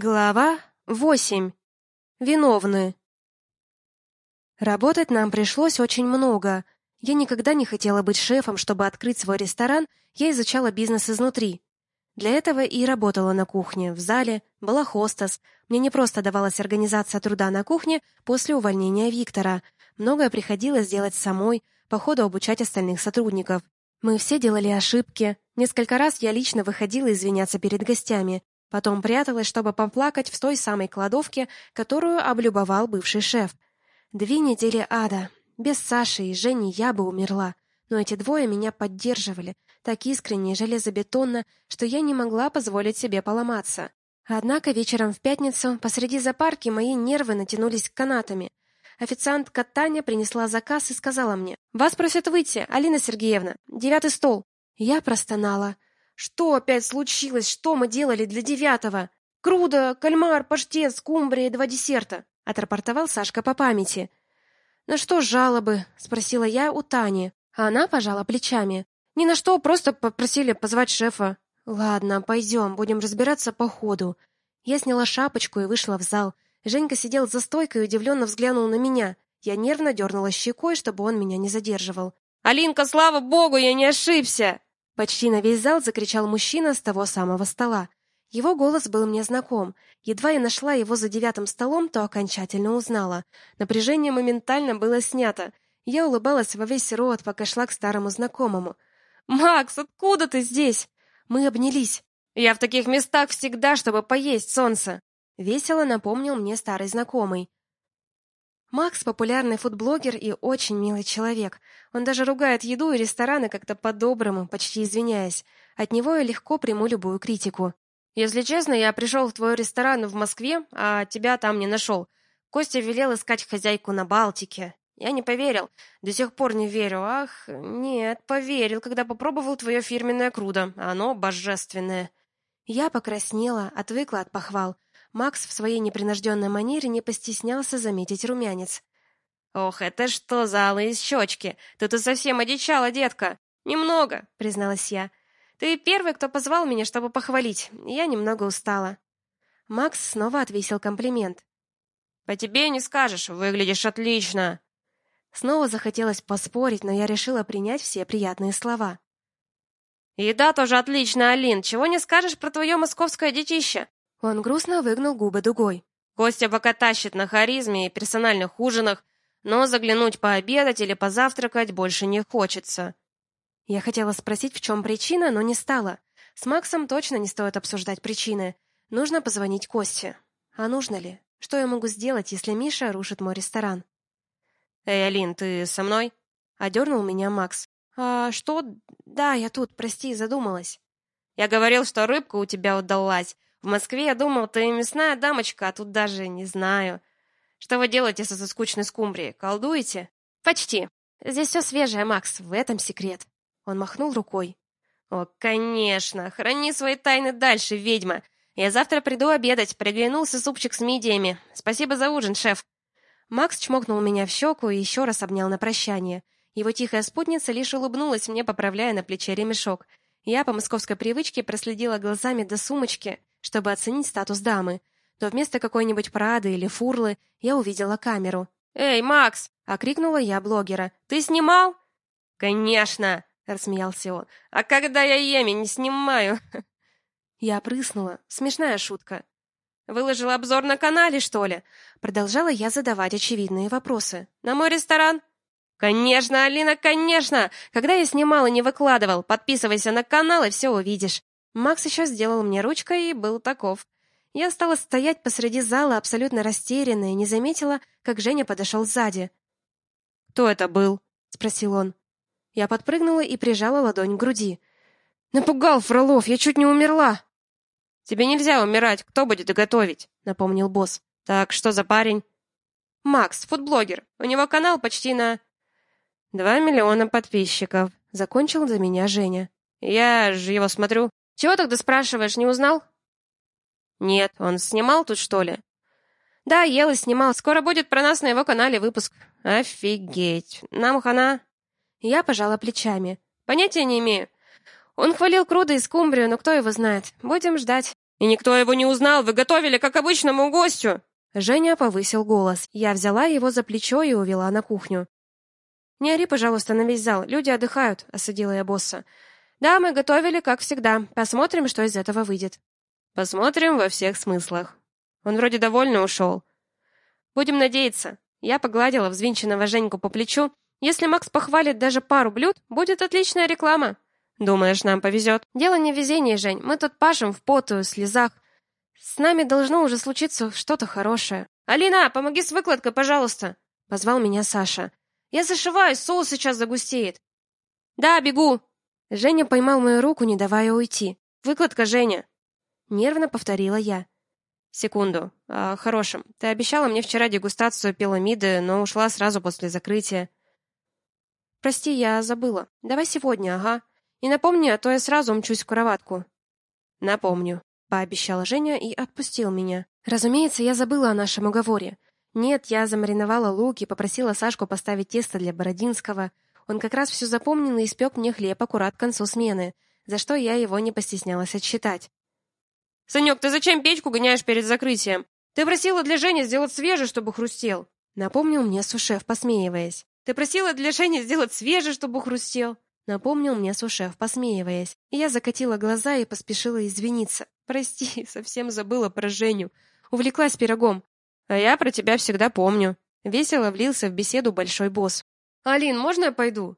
Глава 8. Виновны. Работать нам пришлось очень много. Я никогда не хотела быть шефом, чтобы открыть свой ресторан, я изучала бизнес изнутри. Для этого и работала на кухне, в зале, была хостес. Мне не просто давалась организация труда на кухне после увольнения Виктора. Многое приходилось делать самой, по ходу обучать остальных сотрудников. Мы все делали ошибки. Несколько раз я лично выходила извиняться перед гостями. Потом пряталась, чтобы поплакать в той самой кладовке, которую облюбовал бывший шеф. Две недели ада. Без Саши и Жени я бы умерла. Но эти двое меня поддерживали, так искренне и железобетонно, что я не могла позволить себе поломаться. Однако вечером в пятницу посреди запарки мои нервы натянулись канатами. Официантка Таня принесла заказ и сказала мне, «Вас просят выйти, Алина Сергеевна, девятый стол». Я простонала. Что опять случилось? Что мы делали для девятого? Круда, кальмар, паштет, скумбрия два десерта, отрапортовал Сашка по памяти. На что жалобы? спросила я у Тани, а она пожала плечами. Ни на что, просто попросили позвать шефа. Ладно, пойдем, будем разбираться по ходу. Я сняла шапочку и вышла в зал. Женька сидел за стойкой и удивленно взглянул на меня. Я нервно дернула щекой, чтобы он меня не задерживал. «Алинка, слава богу, я не ошибся!» Почти на весь зал закричал мужчина с того самого стола. Его голос был мне знаком. Едва я нашла его за девятым столом, то окончательно узнала. Напряжение моментально было снято. Я улыбалась во весь рот, пока шла к старому знакомому. «Макс, откуда ты здесь?» Мы обнялись. «Я в таких местах всегда, чтобы поесть солнце!» Весело напомнил мне старый знакомый. Макс популярный фудблогер и очень милый человек. Он даже ругает еду и рестораны как-то по-доброму, почти извиняясь. От него я легко приму любую критику. Если честно, я пришел в твой ресторан в Москве, а тебя там не нашел. Костя велел искать хозяйку на Балтике. Я не поверил. До сих пор не верю. Ах, нет, поверил, когда попробовал твое фирменное крудо. Оно божественное. Я покраснела, отвыкла от похвал. Макс в своей непринужденной манере не постеснялся заметить румянец. «Ох, это что за алые щечки? Ты тут совсем одичала, детка!» «Немного», — призналась я. «Ты первый, кто позвал меня, чтобы похвалить. Я немного устала». Макс снова отвесил комплимент. «По тебе не скажешь, выглядишь отлично!» Снова захотелось поспорить, но я решила принять все приятные слова. «Еда тоже отличная, Алин. Чего не скажешь про твое московское детище?» Он грустно выгнул губы дугой. Костя пока тащит на харизме и персональных ужинах, но заглянуть пообедать или позавтракать больше не хочется. Я хотела спросить, в чем причина, но не стала. С Максом точно не стоит обсуждать причины. Нужно позвонить Косте. А нужно ли? Что я могу сделать, если Миша рушит мой ресторан? «Эй, Алин, ты со мной?» — одернул меня Макс. «А что? Да, я тут, прости, задумалась». «Я говорил, что рыбка у тебя удалась. В Москве я думал, ты мясная дамочка, а тут даже не знаю. Что вы делаете со скучной скумбрией? Колдуете? Почти. Здесь все свежее, Макс, в этом секрет. Он махнул рукой. О, конечно, храни свои тайны дальше, ведьма. Я завтра приду обедать, приглянулся супчик с мидиями. Спасибо за ужин, шеф. Макс чмокнул меня в щеку и еще раз обнял на прощание. Его тихая спутница лишь улыбнулась мне, поправляя на плече ремешок. Я по московской привычке проследила глазами до сумочки, чтобы оценить статус дамы, но вместо какой-нибудь Прады или Фурлы я увидела камеру. «Эй, Макс!» — окрикнула я блогера. «Ты снимал?» «Конечно!» — рассмеялся он. «А когда я еми не снимаю?» Я прыснула. Смешная шутка. «Выложил обзор на канале, что ли?» Продолжала я задавать очевидные вопросы. «На мой ресторан?» «Конечно, Алина, конечно! Когда я снимал и не выкладывал, подписывайся на канал и все увидишь. Макс еще сделал мне ручкой и был таков. Я стала стоять посреди зала, абсолютно растерянная, и не заметила, как Женя подошел сзади. «Кто это был?» — спросил он. Я подпрыгнула и прижала ладонь к груди. «Напугал, Фролов, я чуть не умерла!» «Тебе нельзя умирать, кто будет готовить?» — напомнил босс. «Так, что за парень?» «Макс, фудблогер. У него канал почти на...» «Два миллиона подписчиков», — закончил за меня Женя. «Я же его смотрю. Чего тогда спрашиваешь, не узнал? Нет, он снимал тут, что ли? Да, ел и снимал. Скоро будет про нас на его канале выпуск. Офигеть. Нам хана. Я пожала плечами. Понятия не имею. Он хвалил Круда и Скумбрию, но кто его знает. Будем ждать. И никто его не узнал, вы готовили, как обычному гостю!» Женя повысил голос. Я взяла его за плечо и увела на кухню. «Не ори, пожалуйста, на весь зал. Люди отдыхают», — осадила я босса. «Да, мы готовили, как всегда. Посмотрим, что из этого выйдет». «Посмотрим во всех смыслах». Он вроде довольно ушел. «Будем надеяться». Я погладила взвинченного Женьку по плечу. «Если Макс похвалит даже пару блюд, будет отличная реклама». «Думаешь, нам повезет?» «Дело не в везении, Жень. Мы тут пашем в поту, слезах. С нами должно уже случиться что-то хорошее». «Алина, помоги с выкладкой, пожалуйста!» — позвал меня Саша. «Я зашиваюсь, соус сейчас загустеет». «Да, бегу!» Женя поймал мою руку, не давая уйти. «Выкладка, Женя!» Нервно повторила я. «Секунду. О хорошем. Ты обещала мне вчера дегустацию пиламиды, но ушла сразу после закрытия». «Прости, я забыла. Давай сегодня, ага. И напомни, а то я сразу мчусь в кроватку». «Напомню», — пообещала Женя и отпустил меня. Разумеется, я забыла о нашем уговоре. Нет, я замариновала лук и попросила Сашку поставить тесто для Бородинского. Он как раз все запомнил и испек мне хлеб аккурат к концу смены, за что я его не постеснялась отсчитать. «Санек, ты зачем печку гоняешь перед закрытием? Ты просила для Жени сделать свежий, чтобы хрустел!» Напомнил мне сушеф, посмеиваясь. «Ты просила для Жени сделать свежий, чтобы хрустел!» Напомнил мне сушеф, посмеиваясь. И я закатила глаза и поспешила извиниться. «Прости, совсем забыла про Женю. Увлеклась пирогом. А я про тебя всегда помню». Весело влился в беседу большой босс. «Алин, можно я пойду?»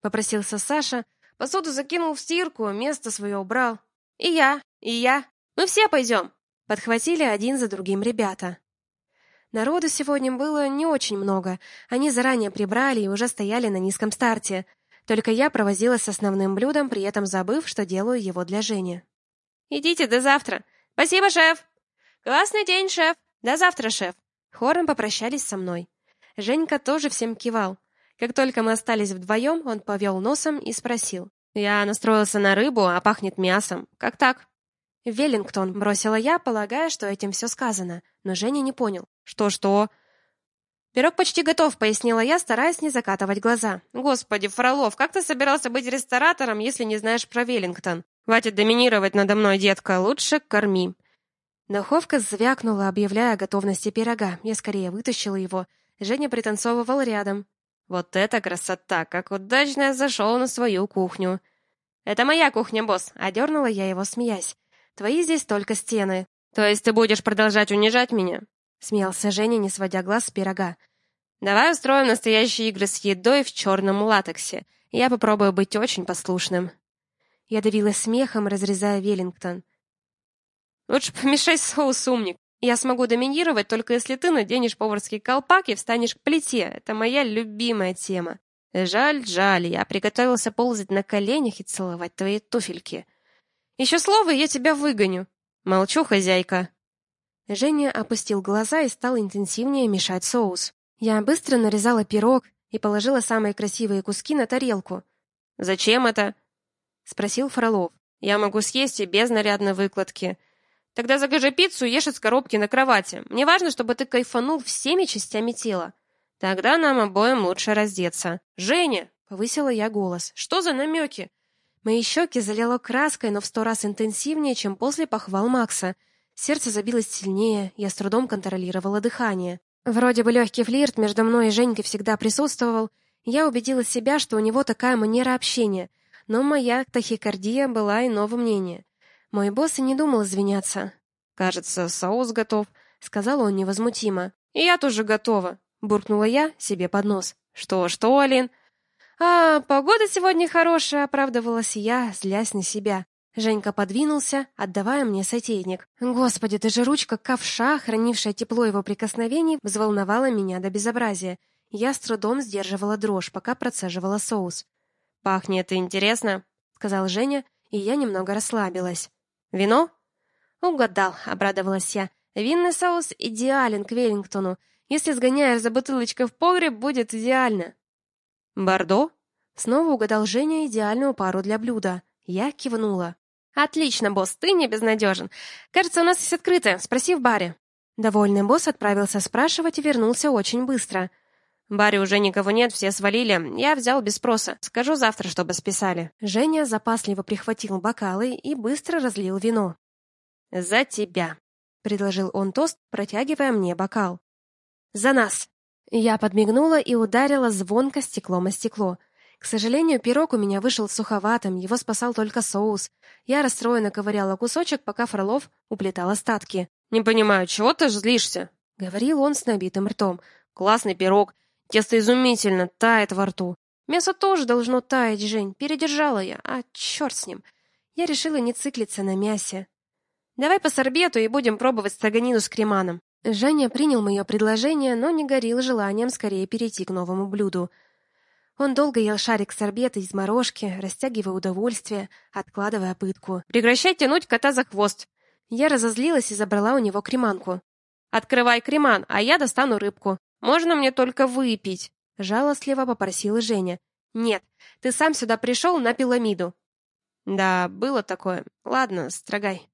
Попросился Саша. Посуду закинул в стирку, место свое убрал. «И я, и я. Мы все пойдем!» Подхватили один за другим ребята. Народу сегодня было не очень много. Они заранее прибрали и уже стояли на низком старте. Только я провозилась с основным блюдом, при этом забыв, что делаю его для Жени. «Идите до завтра!» «Спасибо, шеф!» «Классный день, шеф!» «До завтра, шеф!» Хором попрощались со мной. Женька тоже всем кивал. Как только мы остались вдвоем, он повел носом и спросил. «Я настроился на рыбу, а пахнет мясом. Как так?» «Веллингтон», — бросила я, полагая, что этим все сказано. Но Женя не понял. «Что-что?» «Пирог почти готов», — пояснила я, стараясь не закатывать глаза. «Господи, Фролов, как ты собирался быть ресторатором, если не знаешь про Веллингтон? Хватит доминировать надо мной, детка, лучше корми». Духовка звякнула, объявляя о готовности пирога. Я скорее вытащила его. Женя пританцовывал рядом. «Вот это красота! Как удачно я зашел на свою кухню!» «Это моя кухня, босс!» — одернула я его, смеясь. «Твои здесь только стены». «То есть ты будешь продолжать унижать меня?» Смеялся Женя, не сводя глаз с пирога. «Давай устроим настоящие игры с едой в черном латексе. Я попробую быть очень послушным». Я давилась смехом, разрезая Веллингтон. Лучше помешай соус, умник. Я смогу доминировать, только если ты наденешь поварский колпак и встанешь к плите. Это моя любимая тема. Жаль, жаль, я приготовился ползать на коленях и целовать твои туфельки. Еще слово, и я тебя выгоню. Молчу, хозяйка. Женя опустил глаза и стал интенсивнее мешать соус. Я быстро нарезала пирог и положила самые красивые куски на тарелку. «Зачем это?» — спросил Фролов. «Я могу съесть и без нарядной выкладки. Тогда закажи пиццу и ешь из коробки на кровати. Мне важно, чтобы ты кайфанул всеми частями тела. Тогда нам обоим лучше раздеться. Женя!» — повысила я голос. «Что за намеки?» Мои щеки залило краской, но в сто раз интенсивнее, чем после похвал Макса. Сердце забилось сильнее, я с трудом контролировала дыхание. Вроде бы легкий флирт между мной и Женькой всегда присутствовал. Я убедила себя, что у него такая манера общения. Но моя тахикардия была иного мнения. Мой босс и не думал извиняться. «Кажется, соус готов», — сказал он невозмутимо. «И я тоже готова», — буркнула я себе под нос. «Что, что, Алин?» «А, погода сегодня хорошая», — оправдывалась я, злясь на себя. Женька подвинулся, отдавая мне сотейник. Господи, даже ручка ковша, хранившая тепло его прикосновений, взволновала меня до безобразия. Я с трудом сдерживала дрожь, пока процеживала соус. «Пахнет интересно», — сказал Женя, и я немного расслабилась. Вино? Угадал, обрадовалась я. Винный соус идеален к Веллингтону. Если сгоняешь за бутылочкой в погреб, будет идеально. Бордо? Снова угадал Женя идеальную пару для блюда. Я кивнула. Отлично, босс, ты не безнадежен. Кажется, у нас есть открытое. Спроси в баре. Довольный босс отправился спрашивать и вернулся очень быстро. Баре уже никого нет, все свалили. Я взял без спроса. Скажу завтра, чтобы списали. Женя запасливо прихватил бокалы и быстро разлил вино. За тебя!» — предложил он тост, протягивая мне бокал. «За нас!» Я подмигнула и ударила звонко стеклом о стекло. К сожалению, пирог у меня вышел суховатым, его спасал только соус. Я расстроенно ковыряла кусочек, пока Фролов уплетал остатки. «Не понимаю, чего ты злишься?» — говорил он с набитым ртом. «Классный пирог. Тесто изумительно, тает во рту. Мясо тоже должно таять, Жень. Передержала я. А, черт с ним. Я решила не циклиться на мясе. Давай по сорбету и будем пробовать строганину с креманом. Женя принял мое предложение, но не горел желанием скорее перейти к новому блюду. Он долго ел шарик сорбета из морожки, растягивая удовольствие, откладывая пытку. «Прекращай тянуть кота за хвост!» Я разозлилась и забрала у него креманку. «Открывай креман, а я достану рыбку. Можно мне только выпить?» Жалостливо попросила Женя. «Нет, ты сам сюда пришел на пиламиду». «Да, было такое. Ладно, строгай».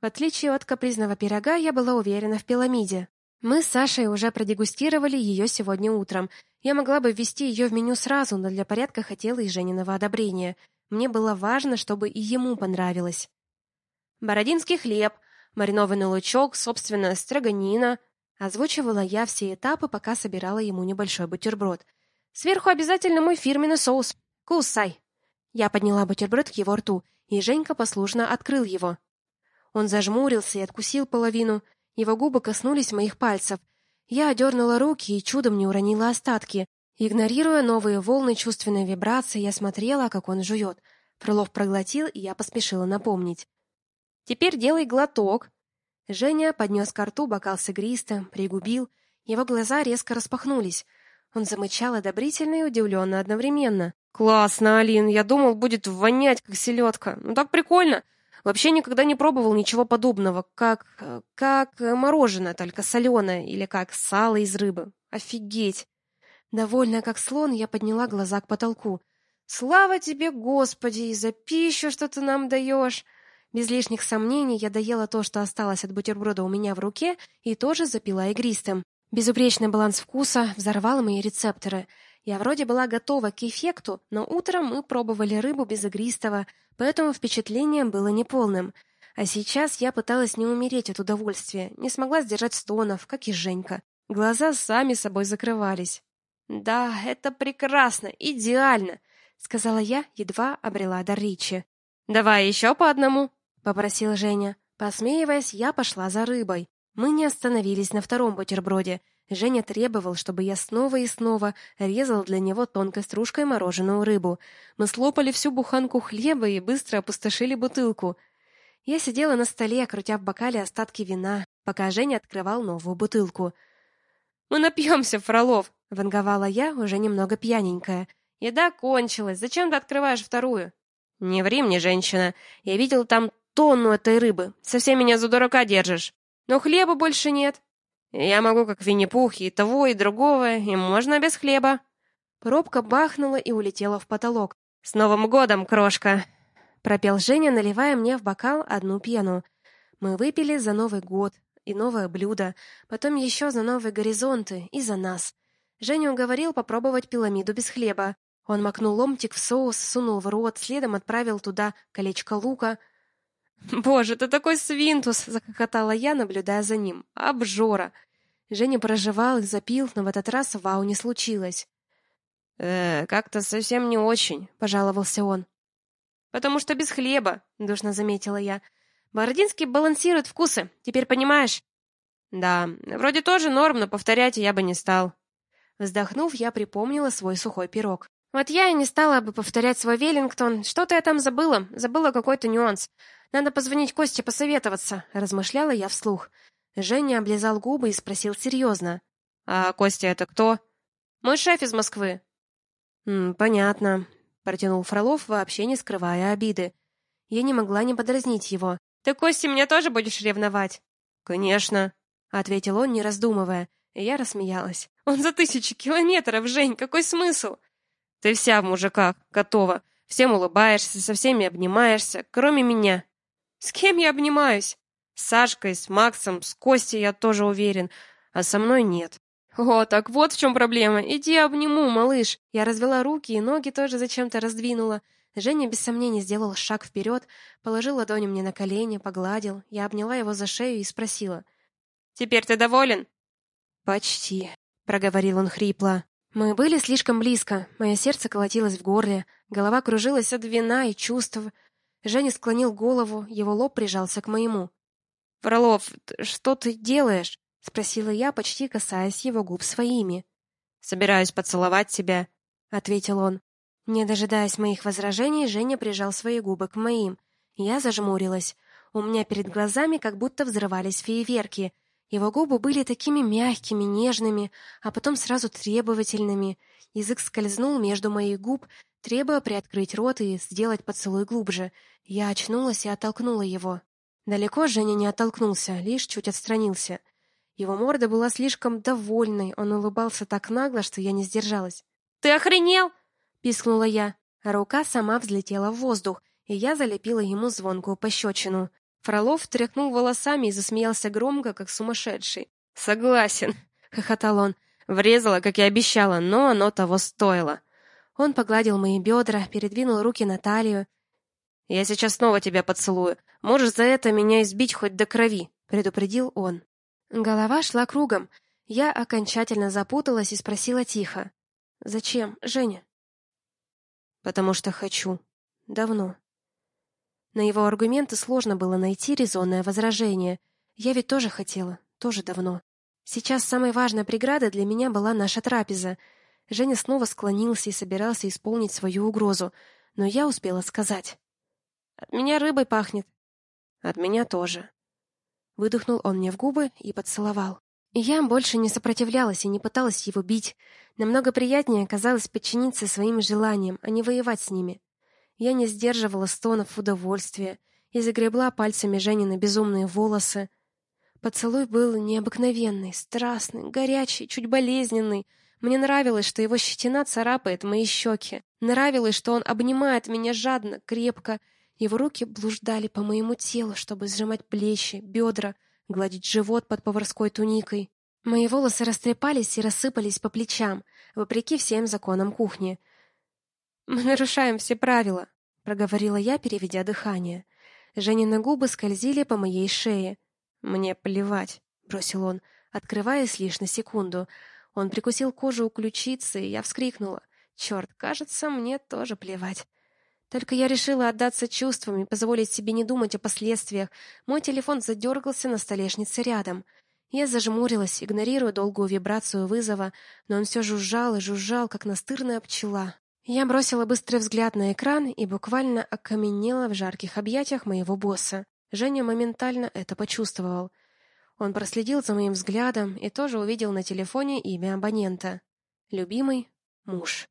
В отличие от капризного пирога, я была уверена в пиламиде. Мы с Сашей уже продегустировали ее сегодня утром. Я могла бы ввести ее в меню сразу, но для порядка хотела и Жениного одобрения. Мне было важно, чтобы и ему понравилось. Бородинский хлеб, маринованный лучок, собственно, строганина. Озвучивала я все этапы, пока собирала ему небольшой бутерброд. Сверху обязательно мой фирменный соус. Кусай. Я подняла бутерброд к его рту, и Женька послушно открыл его. Он зажмурился и откусил половину. Его губы коснулись моих пальцев. Я одернула руки и чудом не уронила остатки. Игнорируя новые волны чувственной вибрации, я смотрела, как он жует. Фролов проглотил, и я поспешила напомнить. «Теперь делай глоток». Женя поднес ко рту бокал с игристым, пригубил. Его глаза резко распахнулись. Он замычал одобрительно и удивленно одновременно. «Классно, Алин! Я думал, будет вонять, как селедка. Ну так прикольно! Вообще никогда не пробовал ничего подобного, как... как мороженое, только соленое, или как сало из рыбы. Офигеть! Довольная как слон, я подняла глаза к потолку. «Слава тебе, Господи, и за пищу, что ты нам даешь!» Без лишних сомнений я доела то, что осталось от бутерброда у меня в руке, и тоже запила игристым. Безупречный баланс вкуса взорвал мои рецепторы. Я вроде была готова к эффекту, но утром мы пробовали рыбу без игристого, поэтому впечатление было неполным. А сейчас я пыталась не умереть от удовольствия, не смогла сдержать стонов, как и Женька. Глаза сами собой закрывались. «Да, это прекрасно, идеально!» — сказала я, едва обрела дар речи. «Давай еще по одному!» — попросил Женя. Посмеиваясь, я пошла за рыбой. Мы не остановились на втором бутерброде. Женя требовал, чтобы я снова и снова резал для него тонкой стружкой мороженую рыбу. Мы слопали всю буханку хлеба и быстро опустошили бутылку. Я сидела на столе, крутя в бокале остатки вина, пока Женя открывал новую бутылку. «Мы напьемся, Фролов!» — ванговала я, уже немного пьяненькая. «Еда кончилась. Зачем ты открываешь вторую?» «Не ври мне, женщина. Я видел там тонну этой рыбы. Совсем меня за дурака держишь. Но хлеба больше нет. Я могу, как Винни-Пух, и того, и другого, и можно без хлеба». Пробка бахнула и улетела в потолок. «С Новым годом, крошка!» Пропел Женя, наливая мне в бокал одну пену. Мы выпили за Новый год и новое блюдо, потом еще за новые горизонты и за нас. Женя уговорил попробовать пиламиду без хлеба. Он макнул ломтик в соус, сунул в рот, следом отправил туда колечко лука — «Боже, ты такой свинтус!» — захохотала я, наблюдая за ним. «Обжора!» Женя проживал и запил, но в этот раз вау не случилось. «Э, как-то совсем не очень», — пожаловался он. «Потому что без хлеба», — душно заметила я. «Бородинский балансирует вкусы, теперь понимаешь?» «Да, вроде тоже норм, но повторять я бы не стал». Вздохнув, я припомнила свой сухой пирог. «Вот я и не стала бы повторять свой Веллингтон. Что-то я там забыла, забыла какой-то нюанс. Надо позвонить Косте посоветоваться, размышляла я вслух. Женя облизал губы и спросил серьезно. А Костя это кто? Мой шеф из Москвы. М, понятно, протянул Фролов, вообще не скрывая обиды. Я не могла не подразнить его. Ты Кости меня тоже будешь ревновать? Конечно, ответил он, не раздумывая. И я рассмеялась. Он за тысячи километров, Жень, какой смысл? Ты вся в мужиках, готова. Всем улыбаешься, со всеми обнимаешься, кроме меня. С кем я обнимаюсь? С Сашкой, с Максом, с Костей я тоже уверен, а со мной нет. О, так вот в чем проблема. Иди обниму, малыш. Я развела руки и ноги тоже зачем-то раздвинула. Женя без сомнений сделал шаг вперед, положил ладони мне на колени, погладил. Я обняла его за шею и спросила. «Теперь ты доволен?» «Почти», — проговорил он хрипло. Мы были слишком близко, мое сердце колотилось в горле, голова кружилась от вина и чувств. Женя склонил голову, его лоб прижался к моему. «Фролов, что ты делаешь?» — спросила я, почти касаясь его губ своими. «Собираюсь поцеловать тебя», — ответил он. Не дожидаясь моих возражений, Женя прижал свои губы к моим. Я зажмурилась. У меня перед глазами как будто взрывались фейерверки. Его губы были такими мягкими, нежными, а потом сразу требовательными. Язык скользнул между моих губ, требуя приоткрыть рот и сделать поцелуй глубже. Я очнулась и оттолкнула его. Далеко Женя не оттолкнулся, лишь чуть отстранился. Его морда была слишком довольной, он улыбался так нагло, что я не сдержалась. «Ты охренел?» — пискнула я. рука сама взлетела в воздух, и я залепила ему звонкую пощечину. Фролов тряхнул волосами и засмеялся громко, как сумасшедший. «Согласен», — хохотал он. «Врезала, как и обещала, но оно того стоило». Он погладил мои бедра, передвинул руки на талию. «Я сейчас снова тебя поцелую. Можешь за это меня избить хоть до крови», — предупредил он. Голова шла кругом. Я окончательно запуталась и спросила тихо. «Зачем, Женя?» «Потому что хочу. Давно». На его аргументы сложно было найти резонное возражение. Я ведь тоже хотела, тоже давно. Сейчас самой важной преградой для меня была наша трапеза. Женя снова склонился и собирался исполнить свою угрозу, но я успела сказать. «От меня рыбой пахнет». «От меня тоже». Выдохнул он мне в губы и поцеловал. Я больше не сопротивлялась и не пыталась его бить. Намного приятнее оказалось подчиниться своим желаниям, а не воевать с ними. Я не сдерживала стонов удовольствия и загребла пальцами Женины безумные волосы. Поцелуй был необыкновенный, страстный, горячий, чуть болезненный. Мне нравилось, что его щетина царапает мои щеки. Нравилось, что он обнимает меня жадно, крепко. Его руки блуждали по моему телу, чтобы сжимать плечи, бедра, гладить живот под поварской туникой. Мои волосы растрепались и рассыпались по плечам, вопреки всем законам кухни — «Мы нарушаем все правила», — проговорила я, переведя дыхание. Женины губы скользили по моей шее. «Мне плевать», — бросил он, открываясь лишь на секунду. Он прикусил кожу у ключицы, и я вскрикнула. «Черт, кажется, мне тоже плевать». Только я решила отдаться чувствам и позволить себе не думать о последствиях. Мой телефон задергался на столешнице рядом. Я зажмурилась, игнорируя долгую вибрацию вызова, но он все жужжал и жужжал, как настырная пчела. Я бросила быстрый взгляд на экран и буквально окаменела в жарких объятиях моего босса. Женя моментально это почувствовал. Он проследил за моим взглядом и тоже увидел на телефоне имя абонента. Любимый муж.